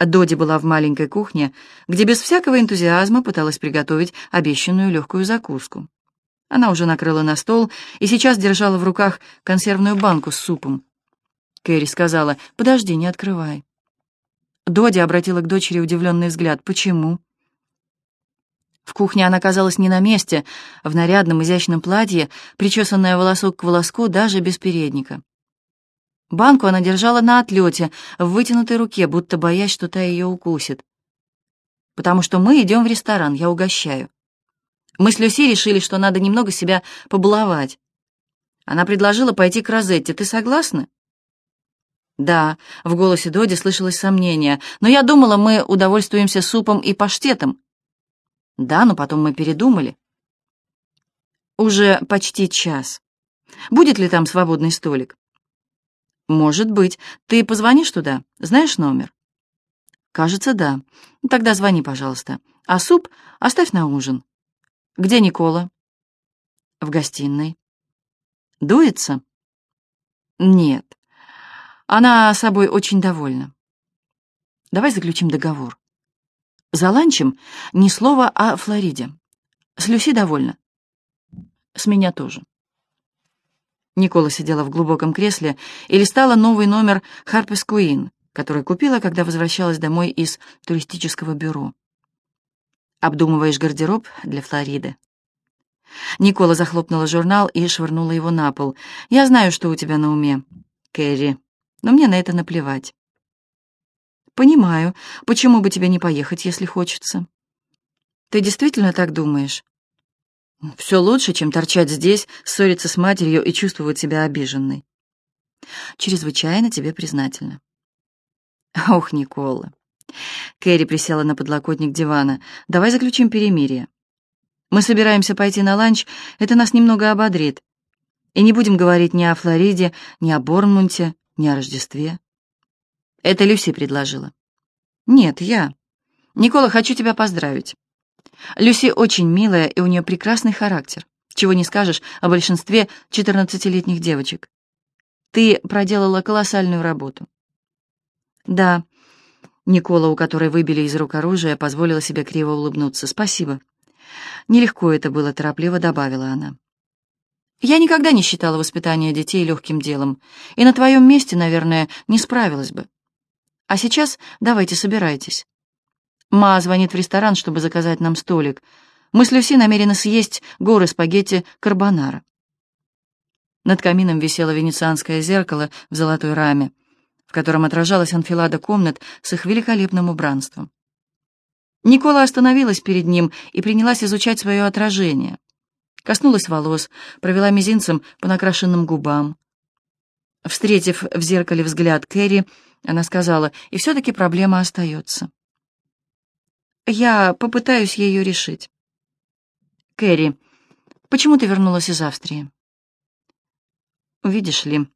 Доди была в маленькой кухне, где без всякого энтузиазма пыталась приготовить обещанную легкую закуску. Она уже накрыла на стол и сейчас держала в руках консервную банку с супом. Кэрри сказала, «Подожди, не открывай». Доди обратила к дочери удивленный взгляд. «Почему?» В кухне она казалась не на месте, в нарядном изящном платье, причесанная волосок к волоску, даже без передника. Банку она держала на отлете, в вытянутой руке, будто боясь, что та ее укусит. «Потому что мы идем в ресторан, я угощаю». Мы с Люси решили, что надо немного себя побаловать. Она предложила пойти к Розетте. Ты согласна? Да, в голосе Доди слышалось сомнение, но я думала, мы удовольствуемся супом и паштетом. Да, но потом мы передумали. Уже почти час. Будет ли там свободный столик? «Может быть. Ты позвонишь туда? Знаешь номер?» «Кажется, да. Тогда звони, пожалуйста. А суп оставь на ужин». «Где Никола?» «В гостиной». «Дуется?» «Нет. Она собой очень довольна. Давай заключим договор. За ланчем ни слова о Флориде. С Люси довольна. С меня тоже». Никола сидела в глубоком кресле и листала новый номер «Харпес Куин», который купила, когда возвращалась домой из туристического бюро. «Обдумываешь гардероб для Флориды?» Никола захлопнула журнал и швырнула его на пол. «Я знаю, что у тебя на уме, Кэрри, но мне на это наплевать». «Понимаю. Почему бы тебе не поехать, если хочется?» «Ты действительно так думаешь?» Все лучше, чем торчать здесь, ссориться с матерью и чувствовать себя обиженной. Чрезвычайно тебе признательна. Ох, Никола. Кэрри присела на подлокотник дивана. Давай заключим перемирие. Мы собираемся пойти на ланч, это нас немного ободрит. И не будем говорить ни о Флориде, ни о Борнмунте, ни о Рождестве. Это Люси предложила. Нет, я. Никола, хочу тебя поздравить. Люси очень милая, и у нее прекрасный характер. Чего не скажешь о большинстве 14-летних девочек. Ты проделала колоссальную работу. Да, Никола, у которой выбили из рук оружие, позволила себе криво улыбнуться. Спасибо. Нелегко это было, торопливо добавила она. Я никогда не считала воспитание детей легким делом, и на твоем месте, наверное, не справилась бы. А сейчас давайте собирайтесь. Ма звонит в ресторан, чтобы заказать нам столик. Мы с Люси намерены съесть горы спагетти карбонара. Над камином висело венецианское зеркало в золотой раме, в котором отражалась анфилада комнат с их великолепным убранством. Никола остановилась перед ним и принялась изучать свое отражение. Коснулась волос, провела мизинцем по накрашенным губам. Встретив в зеркале взгляд Кэрри, она сказала, и все-таки проблема остается. Я попытаюсь ее решить. Кэрри, почему ты вернулась из Австрии? Видишь ли,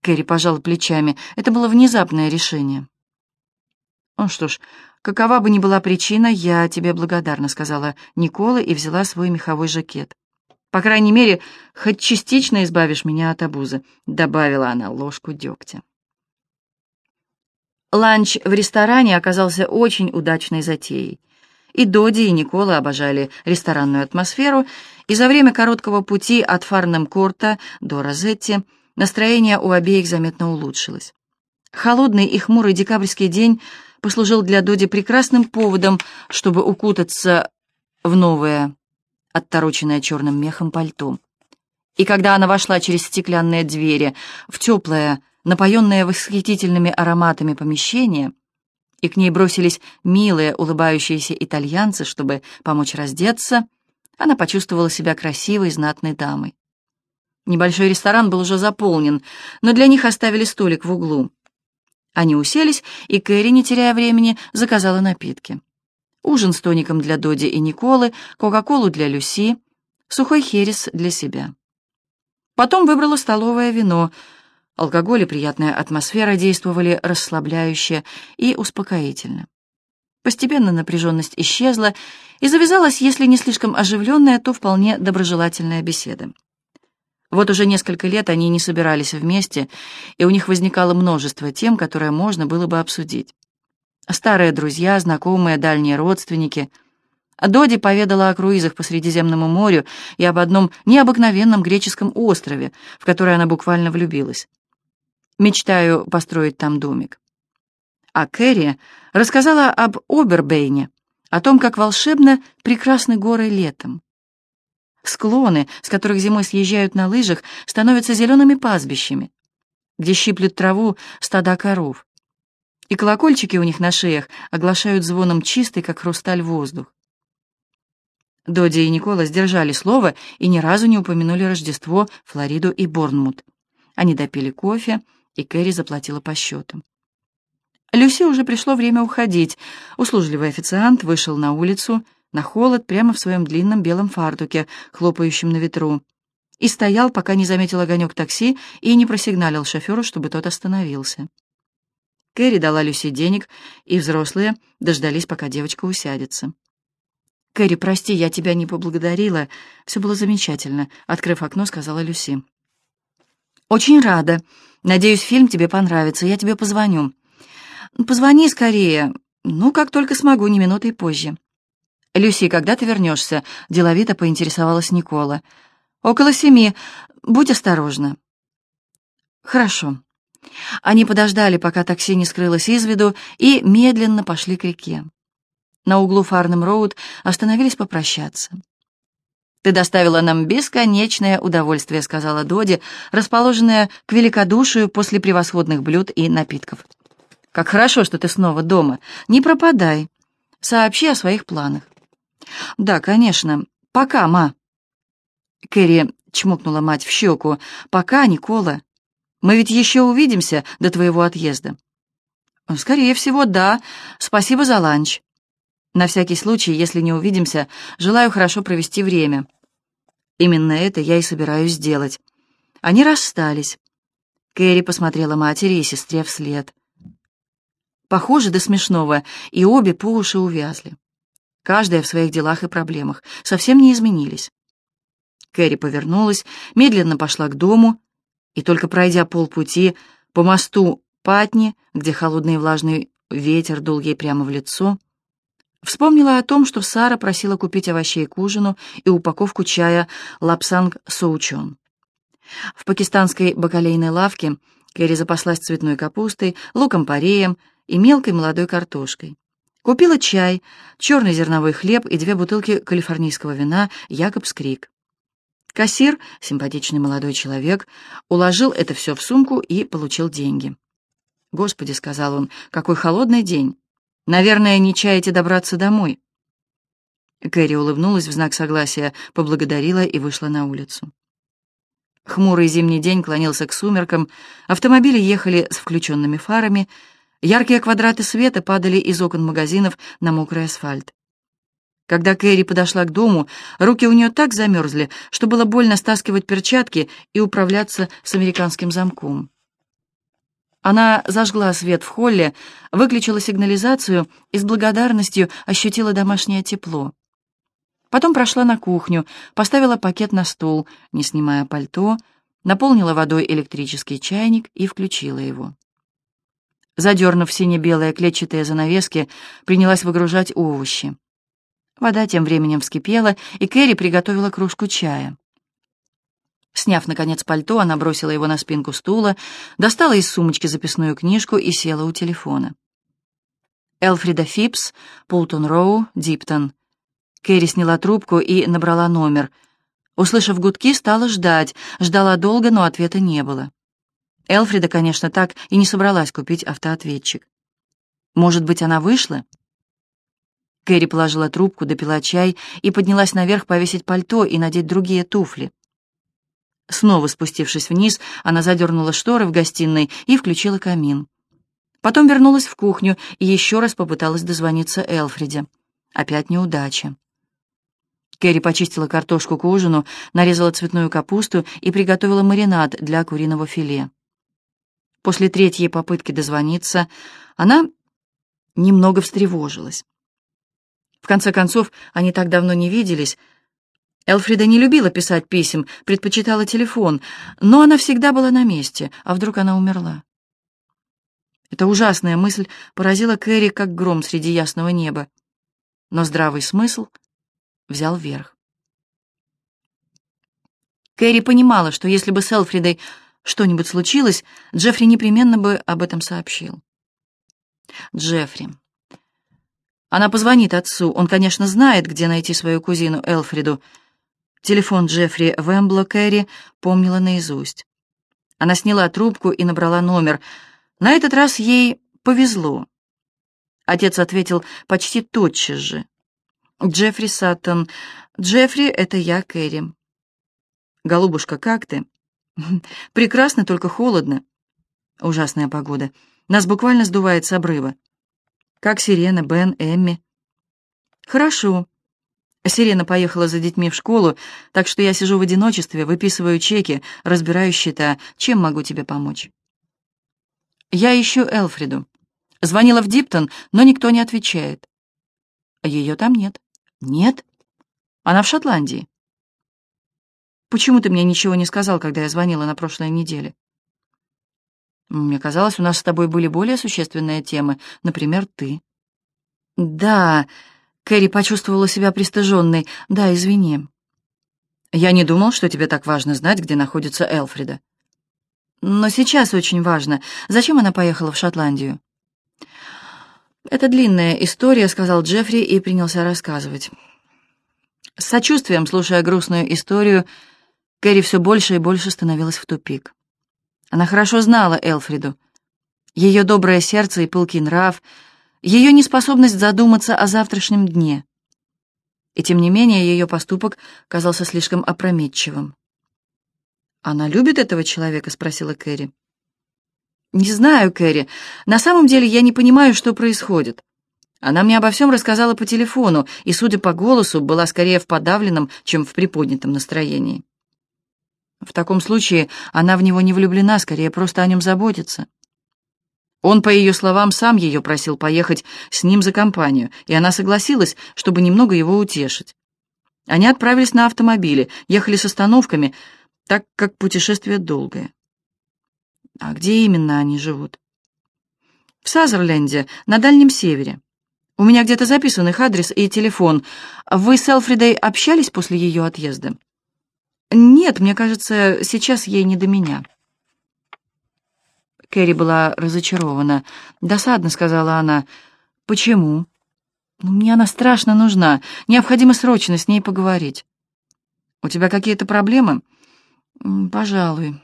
Кэрри пожала плечами, это было внезапное решение. Ну что ж, какова бы ни была причина, я тебе благодарна, сказала Никола и взяла свой меховой жакет. По крайней мере, хоть частично избавишь меня от обузы, добавила она ложку дегтя. Ланч в ресторане оказался очень удачной затеей. И Доди, и Никола обожали ресторанную атмосферу, и за время короткого пути от Фарнем-Корта до Розетти настроение у обеих заметно улучшилось. Холодный и хмурый декабрьский день послужил для Доди прекрасным поводом, чтобы укутаться в новое, оттороченное черным мехом пальто. И когда она вошла через стеклянные двери в теплое, напоенное восхитительными ароматами помещение, и к ней бросились милые, улыбающиеся итальянцы, чтобы помочь раздеться, она почувствовала себя красивой, знатной дамой. Небольшой ресторан был уже заполнен, но для них оставили столик в углу. Они уселись, и Кэрри, не теряя времени, заказала напитки. Ужин с тоником для Доди и Николы, Кока-Колу для Люси, сухой херес для себя. Потом выбрала столовое вино — Алкоголь и приятная атмосфера действовали расслабляюще и успокоительно. Постепенно напряженность исчезла, и завязалась, если не слишком оживленная, то вполне доброжелательная беседа. Вот уже несколько лет они не собирались вместе, и у них возникало множество тем, которые можно было бы обсудить. Старые друзья, знакомые, дальние родственники. Доди поведала о круизах по Средиземному морю и об одном необыкновенном греческом острове, в который она буквально влюбилась. Мечтаю построить там домик. А Кэрри рассказала об Обербейне, о том, как волшебно прекрасны горы летом. Склоны, с которых зимой съезжают на лыжах, становятся зелеными пастбищами, где щиплют траву стада коров. И колокольчики у них на шеях оглашают звоном чистый, как хрусталь, воздух. Доди и Никола сдержали слово и ни разу не упомянули Рождество, Флориду и Борнмут. Они допили кофе, и Кэрри заплатила по счету. Люси уже пришло время уходить. Услужливый официант вышел на улицу, на холод, прямо в своем длинном белом фартуке, хлопающем на ветру, и стоял, пока не заметил огонек такси и не просигналил шоферу, чтобы тот остановился. Кэрри дала Люси денег, и взрослые дождались, пока девочка усядется. «Кэрри, прости, я тебя не поблагодарила. Все было замечательно», — открыв окно, сказала Люси. «Очень рада. Надеюсь, фильм тебе понравится. Я тебе позвоню». «Позвони скорее. Ну, как только смогу, не минутой позже». «Люси, когда ты вернешься?» — деловито поинтересовалась Никола. «Около семи. Будь осторожна». «Хорошо». Они подождали, пока такси не скрылось из виду, и медленно пошли к реке. На углу Фарнем-Роуд остановились попрощаться. «Ты доставила нам бесконечное удовольствие», — сказала Доди, расположенная к великодушию после превосходных блюд и напитков. «Как хорошо, что ты снова дома. Не пропадай. Сообщи о своих планах». «Да, конечно. Пока, ма». Кэрри чмокнула мать в щеку. «Пока, Никола. Мы ведь еще увидимся до твоего отъезда». «Скорее всего, да. Спасибо за ланч». «На всякий случай, если не увидимся, желаю хорошо провести время». «Именно это я и собираюсь сделать». Они расстались. Кэрри посмотрела матери и сестре вслед. Похоже до смешного, и обе по уши увязли. Каждая в своих делах и проблемах, совсем не изменились. Кэрри повернулась, медленно пошла к дому, и только пройдя полпути по мосту Патни, где холодный и влажный ветер дул ей прямо в лицо, вспомнила о том, что Сара просила купить овощей к ужину и упаковку чая лапсанг соучон. В пакистанской бакалейной лавке Кэрри запаслась цветной капустой, луком-пореем и мелкой молодой картошкой. Купила чай, черный зерновой хлеб и две бутылки калифорнийского вина «Якобс Крик». Кассир, симпатичный молодой человек, уложил это все в сумку и получил деньги. «Господи», — сказал он, — «какой холодный день! Наверное, не чаете добраться домой». Кэрри улыбнулась в знак согласия, поблагодарила и вышла на улицу. Хмурый зимний день клонился к сумеркам, автомобили ехали с включенными фарами — Яркие квадраты света падали из окон магазинов на мокрый асфальт. Когда Кэрри подошла к дому, руки у нее так замерзли, что было больно стаскивать перчатки и управляться с американским замком. Она зажгла свет в холле, выключила сигнализацию и с благодарностью ощутила домашнее тепло. Потом прошла на кухню, поставила пакет на стол, не снимая пальто, наполнила водой электрический чайник и включила его. Задернув сине-белые клетчатые занавески, принялась выгружать овощи. Вода тем временем вскипела, и Кэрри приготовила кружку чая. Сняв, наконец, пальто, она бросила его на спинку стула, достала из сумочки записную книжку и села у телефона. Элфрида Фипс, Пултон Роу, Диптон. Кэрри сняла трубку и набрала номер. Услышав гудки, стала ждать. Ждала долго, но ответа не было. Элфрида, конечно, так и не собралась купить автоответчик. Может быть, она вышла? Кэрри положила трубку, допила чай и поднялась наверх повесить пальто и надеть другие туфли. Снова спустившись вниз, она задернула шторы в гостиной и включила камин. Потом вернулась в кухню и еще раз попыталась дозвониться Элфриде. Опять неудача. Кэрри почистила картошку к ужину, нарезала цветную капусту и приготовила маринад для куриного филе. После третьей попытки дозвониться она немного встревожилась. В конце концов, они так давно не виделись. Элфрида не любила писать писем, предпочитала телефон, но она всегда была на месте, а вдруг она умерла? Эта ужасная мысль поразила Кэрри, как гром среди ясного неба. Но здравый смысл взял верх. Кэрри понимала, что если бы с Элфридой что-нибудь случилось, Джеффри непременно бы об этом сообщил. Джеффри. Она позвонит отцу. Он, конечно, знает, где найти свою кузину Элфриду. Телефон Джеффри Вэмбло Кэрри помнила наизусть. Она сняла трубку и набрала номер — на этот раз ей повезло. Отец ответил почти тотчас же. «Джеффри Саттон. Джеффри, это я, Кэрри». «Голубушка, как ты?» «Прекрасно, только холодно». «Ужасная погода. Нас буквально сдувает с обрыва». «Как Сирена, Бен, Эмми?» «Хорошо». Сирена поехала за детьми в школу, так что я сижу в одиночестве, выписываю чеки, разбираю счета. Чем могу тебе помочь?» Я ищу Элфриду. Звонила в Диптон, но никто не отвечает. Ее там нет. Нет? Она в Шотландии. Почему ты мне ничего не сказал, когда я звонила на прошлой неделе? Мне казалось, у нас с тобой были более существенные темы, например, ты. Да, Кэрри почувствовала себя пристыженной. Да, извини. Я не думал, что тебе так важно знать, где находится Элфрида. Но сейчас очень важно. Зачем она поехала в Шотландию? «Это длинная история», — сказал Джеффри и принялся рассказывать. С сочувствием, слушая грустную историю, Кэрри все больше и больше становилась в тупик. Она хорошо знала Элфриду. Ее доброе сердце и пылкий нрав, ее неспособность задуматься о завтрашнем дне. И тем не менее ее поступок казался слишком опрометчивым. «Она любит этого человека?» — спросила Кэрри. «Не знаю, Кэрри. На самом деле я не понимаю, что происходит. Она мне обо всем рассказала по телефону, и, судя по голосу, была скорее в подавленном, чем в приподнятом настроении. В таком случае она в него не влюблена, скорее просто о нем заботится. Он, по ее словам, сам ее просил поехать с ним за компанию, и она согласилась, чтобы немного его утешить. Они отправились на автомобиле, ехали с остановками — так как путешествие долгое. А где именно они живут? В Сазерленде, на Дальнем Севере. У меня где-то записан их адрес и телефон. Вы с Элфридой общались после ее отъезда? Нет, мне кажется, сейчас ей не до меня. Кэрри была разочарована. «Досадно», — сказала она. «Почему?» «Мне она страшно нужна. Необходимо срочно с ней поговорить». «У тебя какие-то проблемы?» «Пожалуй».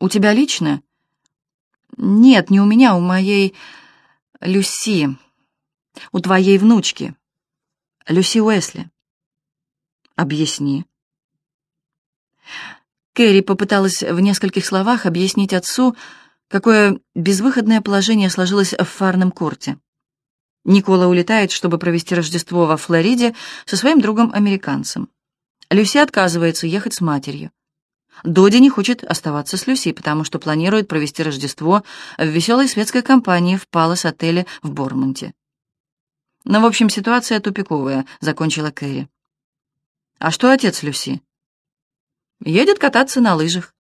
«У тебя лично?» «Нет, не у меня, у моей Люси. У твоей внучки. Люси Уэсли». «Объясни». Кэрри попыталась в нескольких словах объяснить отцу, какое безвыходное положение сложилось в фарном корте. Никола улетает, чтобы провести Рождество во Флориде со своим другом-американцем. Люси отказывается ехать с матерью. Доди не хочет оставаться с Люси, потому что планирует провести Рождество в веселой светской компании в Палас-отеле в Бормонте. «Ну, в общем, ситуация тупиковая», — закончила Кэрри. «А что отец Люси?» «Едет кататься на лыжах.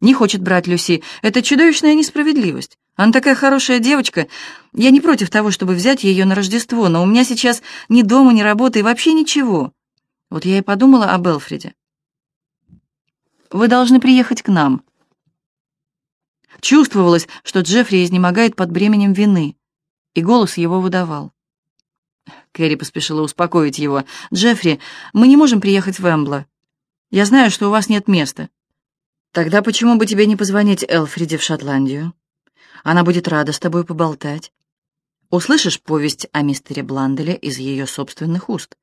Не хочет брать Люси. Это чудовищная несправедливость. Она такая хорошая девочка. Я не против того, чтобы взять ее на Рождество, но у меня сейчас ни дома, ни работы и вообще ничего. Вот я и подумала об Элфреде. Вы должны приехать к нам. Чувствовалось, что Джеффри изнемогает под бременем вины, и голос его выдавал. Кэрри поспешила успокоить его. «Джеффри, мы не можем приехать в Эмбло. Я знаю, что у вас нет места. Тогда почему бы тебе не позвонить Элфриде в Шотландию? Она будет рада с тобой поболтать. Услышишь повесть о мистере Бланделе из ее собственных уст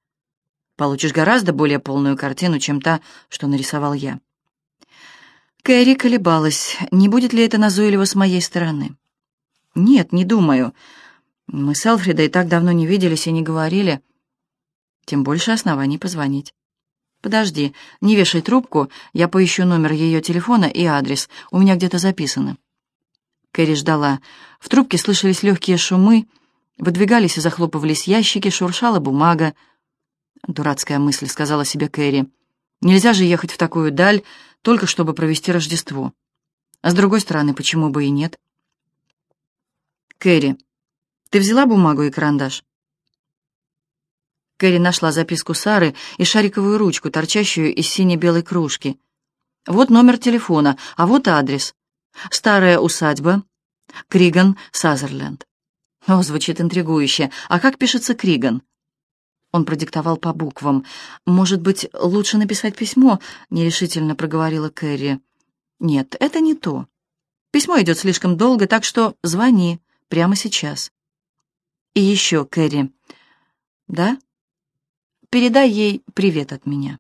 получишь гораздо более полную картину, чем та, что нарисовал я. Кэрри колебалась, не будет ли это назойливо с моей стороны. Нет, не думаю. Мы с Элфридой так давно не виделись и не говорили. Тем больше оснований позвонить. Подожди, не вешай трубку, я поищу номер ее телефона и адрес, у меня где-то записано. Кэрри ждала. В трубке слышались легкие шумы, выдвигались и захлопывались ящики, шуршала бумага. Дурацкая мысль, сказала себе Кэрри. Нельзя же ехать в такую даль, только чтобы провести Рождество. А с другой стороны, почему бы и нет? Кэрри, ты взяла бумагу и карандаш?» Кэрри нашла записку Сары и шариковую ручку, торчащую из сине-белой кружки. Вот номер телефона, а вот адрес. Старая усадьба. Криган, Сазерленд. О, звучит интригующе. А как пишется Криган? Он продиктовал по буквам. «Может быть, лучше написать письмо?» — нерешительно проговорила Кэрри. «Нет, это не то. Письмо идет слишком долго, так что звони прямо сейчас». «И еще, Кэрри». «Да?» Передай ей привет от меня.